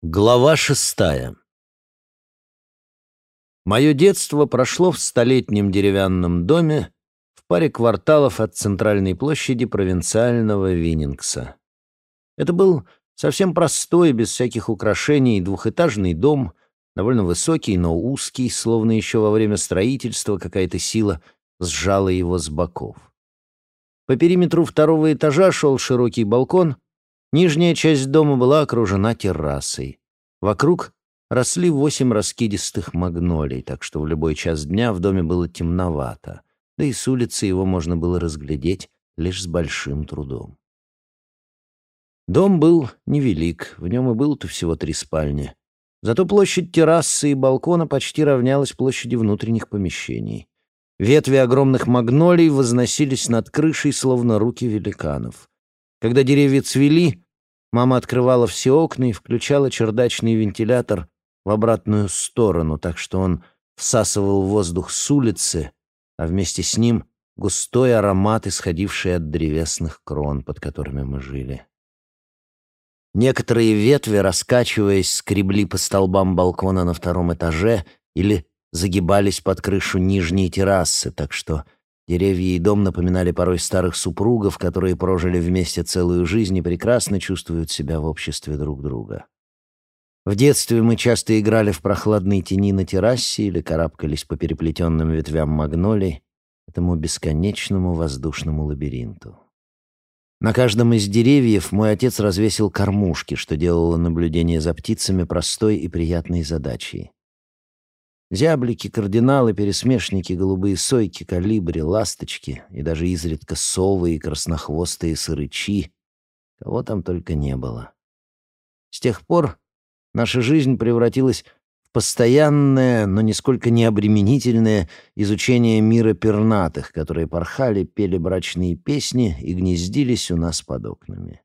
Глава шестая Мое детство прошло в столетнем деревянном доме в паре кварталов от центральной площади провинциального Виннингса. Это был совсем простой, без всяких украшений, двухэтажный дом, довольно высокий, но узкий, словно еще во время строительства какая-то сила сжала его с боков. По периметру второго этажа шел широкий балкон — Нижняя часть дома была окружена террасой. Вокруг росли восемь раскидистых магнолий, так что в любой час дня в доме было темновато, да и с улицы его можно было разглядеть лишь с большим трудом. Дом был невелик, в нем и было-то всего три спальни. Зато площадь террасы и балкона почти равнялась площади внутренних помещений. Ветви огромных магнолий возносились над крышей, словно руки великанов. Когда деревья цвели, мама открывала все окна и включала чердачный вентилятор в обратную сторону, так что он всасывал воздух с улицы, а вместе с ним густой аромат, исходивший от древесных крон, под которыми мы жили. Некоторые ветви, раскачиваясь, скребли по столбам балкона на втором этаже или загибались под крышу нижней террасы, так что Деревья и дом напоминали порой старых супругов, которые прожили вместе целую жизнь и прекрасно чувствуют себя в обществе друг друга. В детстве мы часто играли в прохладной тени на террасе или карабкались по переплетенным ветвям магнолий, этому бесконечному воздушному лабиринту. На каждом из деревьев мой отец развесил кормушки, что делало наблюдение за птицами простой и приятной задачей. Зяблики, кардиналы, пересмешники, голубые сойки, калибри, ласточки и даже изредка совы и краснохвостые сырычи. Кого там только не было. С тех пор наша жизнь превратилась в постоянное, но нисколько не обременительное изучение мира пернатых, которые порхали, пели брачные песни и гнездились у нас под окнами.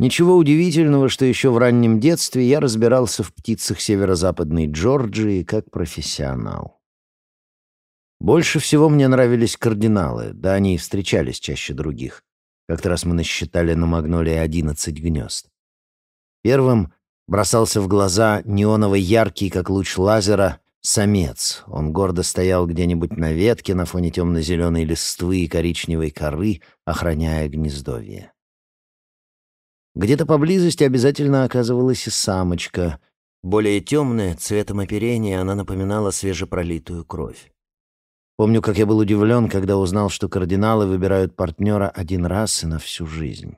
Ничего удивительного, что еще в раннем детстве я разбирался в птицах северо-западной Джорджии как профессионал. Больше всего мне нравились кардиналы, да они и встречались чаще других. Как-то раз мы насчитали на магнолии одиннадцать гнезд. Первым бросался в глаза неоново яркий, как луч лазера, самец. Он гордо стоял где-нибудь на ветке на фоне темно-зеленой листвы и коричневой коры, охраняя гнездовье. Где-то поблизости обязательно оказывалась и самочка. Более темная, цветом оперения, она напоминала свежепролитую кровь. Помню, как я был удивлен, когда узнал, что кардиналы выбирают партнера один раз и на всю жизнь.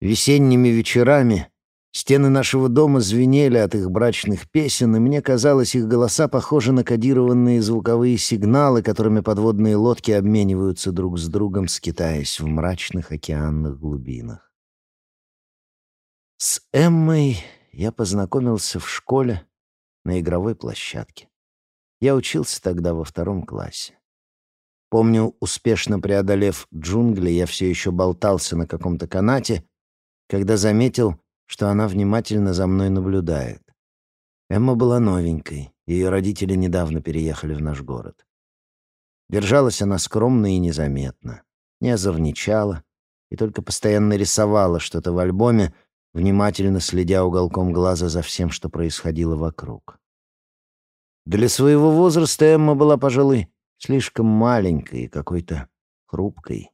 Весенними вечерами стены нашего дома звенели от их брачных песен, и мне казалось, их голоса похожи на кодированные звуковые сигналы, которыми подводные лодки обмениваются друг с другом, скитаясь в мрачных океанных глубинах. С Эммой я познакомился в школе на игровой площадке. Я учился тогда во втором классе. Помню, успешно преодолев джунгли, я все еще болтался на каком-то канате, когда заметил, что она внимательно за мной наблюдает. Эмма была новенькой, ее родители недавно переехали в наш город. Держалась она скромно и незаметно, не озорничала и только постоянно рисовала что-то в альбоме, внимательно следя уголком глаза за всем, что происходило вокруг. Для своего возраста Эмма была, пожалуй, слишком маленькой и какой-то хрупкой.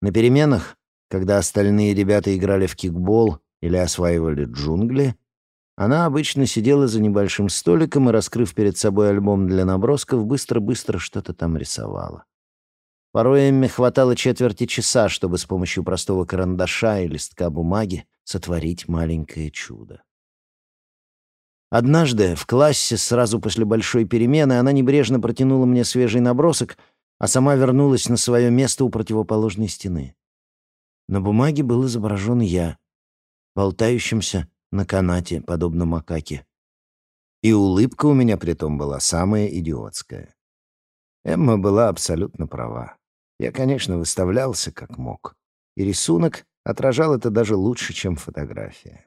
На переменах, когда остальные ребята играли в кикбол или осваивали джунгли, она обычно сидела за небольшим столиком и, раскрыв перед собой альбом для набросков, быстро-быстро что-то там рисовала. Порой Эмме хватало четверти часа, чтобы с помощью простого карандаша и листка бумаги сотворить маленькое чудо. Однажды в классе, сразу после большой перемены, она небрежно протянула мне свежий набросок, а сама вернулась на свое место у противоположной стены. На бумаге был изображен я, болтающимся на канате, подобно макаке. И улыбка у меня при том была самая идиотская. Эмма была абсолютно права. Я, конечно, выставлялся как мог. И рисунок отражал это даже лучше, чем фотография.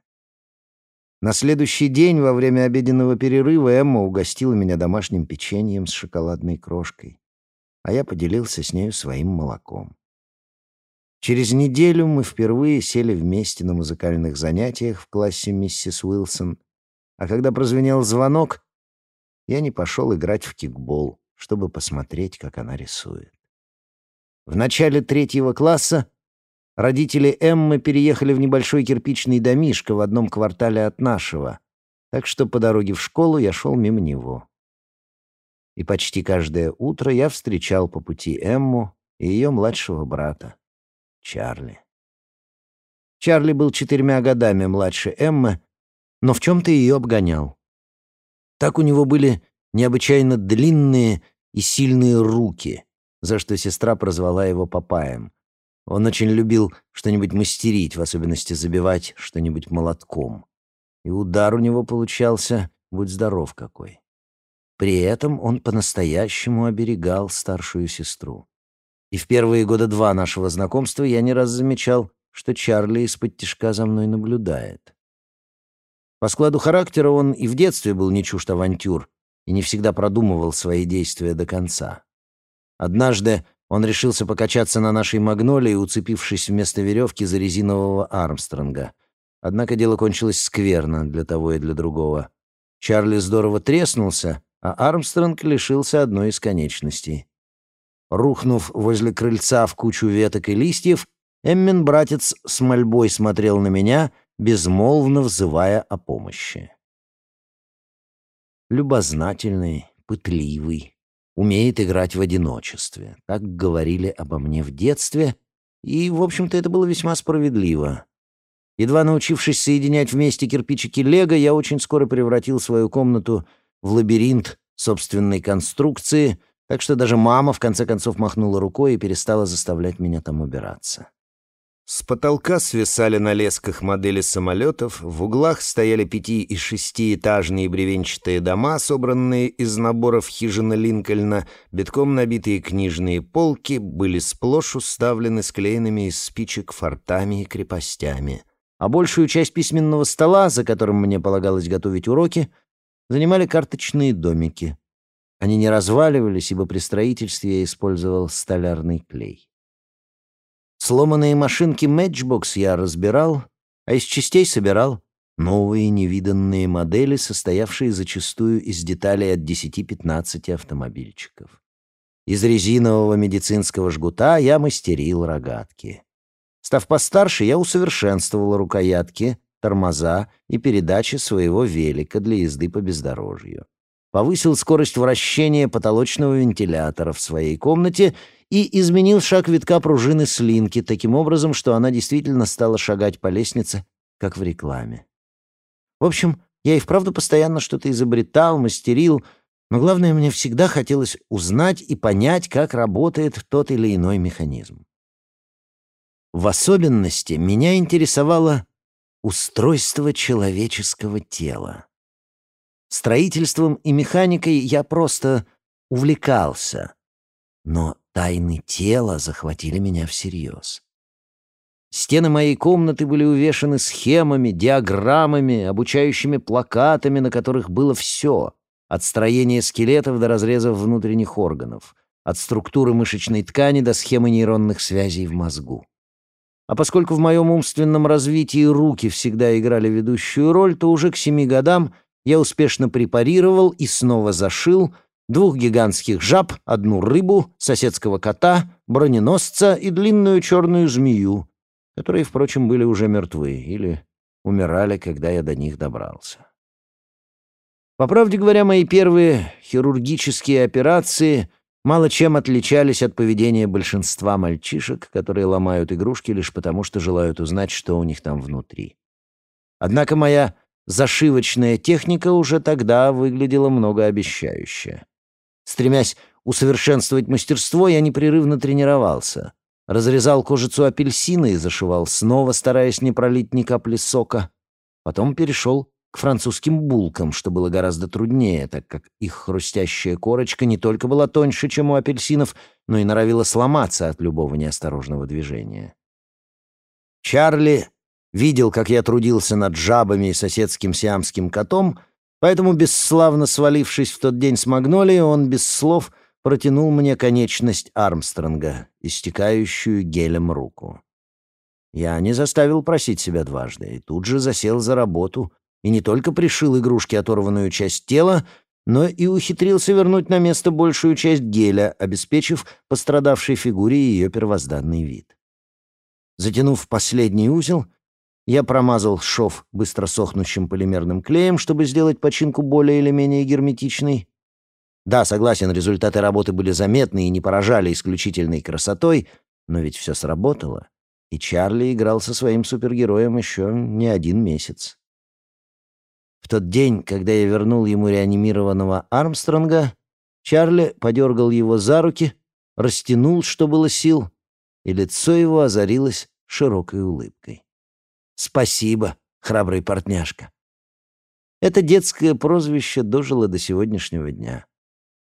На следующий день, во время обеденного перерыва, Эмма угостила меня домашним печеньем с шоколадной крошкой, а я поделился с нею своим молоком. Через неделю мы впервые сели вместе на музыкальных занятиях в классе миссис Уилсон, а когда прозвенел звонок, я не пошел играть в кикбол, чтобы посмотреть, как она рисует. В начале третьего класса родители Эммы переехали в небольшой кирпичный домишко в одном квартале от нашего, так что по дороге в школу я шел мимо него. И почти каждое утро я встречал по пути Эмму и ее младшего брата. Чарли. Чарли был четырьмя годами младше Эммы, но в чем-то ее обгонял. Так у него были необычайно длинные и сильные руки, за что сестра прозвала его Папаем. Он очень любил что-нибудь мастерить, в особенности забивать что-нибудь молотком. И удар у него получался, будь здоров какой. При этом он по-настоящему оберегал старшую сестру. И в первые года два нашего знакомства я не раз замечал, что Чарли из-под тишка за мной наблюдает. По складу характера он и в детстве был не чужд авантюр и не всегда продумывал свои действия до конца. Однажды он решился покачаться на нашей магнолии, уцепившись вместо веревки за резинового Армстронга. Однако дело кончилось скверно для того и для другого. Чарли здорово треснулся, а Армстронг лишился одной из конечностей. Рухнув возле крыльца в кучу веток и листьев, Эммин братец с мольбой смотрел на меня, безмолвно взывая о помощи. Любознательный, пытливый, умеет играть в одиночестве. Так говорили обо мне в детстве, и, в общем-то, это было весьма справедливо. Едва научившись соединять вместе кирпичики лего, я очень скоро превратил свою комнату в лабиринт собственной конструкции — так что даже мама в конце концов махнула рукой и перестала заставлять меня там убираться. С потолка свисали на лесках модели самолетов, в углах стояли пяти- и шестиэтажные бревенчатые дома, собранные из наборов хижины Линкольна, битком набитые книжные полки были сплошь уставлены склеенными из спичек фортами и крепостями. А большую часть письменного стола, за которым мне полагалось готовить уроки, занимали карточные домики — они не разваливались, ибо при строительстве я использовал столярный клей. Сломанные машинки Matchbox я разбирал, а из частей собирал новые невиданные модели, состоявшие зачастую из деталей от 10-15 автомобильчиков. Из резинового медицинского жгута я мастерил рогатки. Став постарше, я усовершенствовал рукоятки, тормоза и передачи своего велика для езды по бездорожью повысил скорость вращения потолочного вентилятора в своей комнате и изменил шаг витка пружины слинки таким образом, что она действительно стала шагать по лестнице, как в рекламе. В общем, я и вправду постоянно что-то изобретал, мастерил, но главное, мне всегда хотелось узнать и понять, как работает тот или иной механизм. В особенности меня интересовало устройство человеческого тела. Строительством и механикой я просто увлекался. Но тайны тела захватили меня всерьез. Стены моей комнаты были увешаны схемами, диаграммами, обучающими плакатами, на которых было все — от строения скелетов до разрезов внутренних органов, от структуры мышечной ткани до схемы нейронных связей в мозгу. А поскольку в моем умственном развитии руки всегда играли ведущую роль, то уже к семи годам я успешно препарировал и снова зашил двух гигантских жаб, одну рыбу, соседского кота, броненосца и длинную черную змею, которые, впрочем, были уже мертвы или умирали, когда я до них добрался. По правде говоря, мои первые хирургические операции мало чем отличались от поведения большинства мальчишек, которые ломают игрушки лишь потому, что желают узнать, что у них там внутри. Однако моя Зашивочная техника уже тогда выглядела многообещающе. Стремясь усовершенствовать мастерство, я непрерывно тренировался. Разрезал кожицу апельсина и зашивал снова, стараясь не пролить ни капли сока. Потом перешел к французским булкам, что было гораздо труднее, так как их хрустящая корочка не только была тоньше, чем у апельсинов, но и норовила сломаться от любого неосторожного движения. Чарли видел, как я трудился над жабами и соседским сиамским котом, поэтому, бесславно свалившись в тот день с магнолией, он без слов протянул мне конечность Армстронга, истекающую гелем руку. Я не заставил просить себя дважды и тут же засел за работу и не только пришил игрушке оторванную часть тела, но и ухитрился вернуть на место большую часть геля, обеспечив пострадавшей фигуре ее первозданный вид. Затянув последний узел, я промазал шов быстро сохнущим полимерным клеем, чтобы сделать починку более или менее герметичной. Да, согласен, результаты работы были заметны и не поражали исключительной красотой, но ведь все сработало, и Чарли играл со своим супергероем еще не один месяц. В тот день, когда я вернул ему реанимированного Армстронга, Чарли подергал его за руки, растянул, что было сил, и лицо его озарилось широкой улыбкой. «Спасибо, храбрый партняшка». Это детское прозвище дожило до сегодняшнего дня.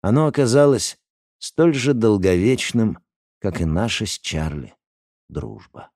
Оно оказалось столь же долговечным, как и наша с Чарли дружба.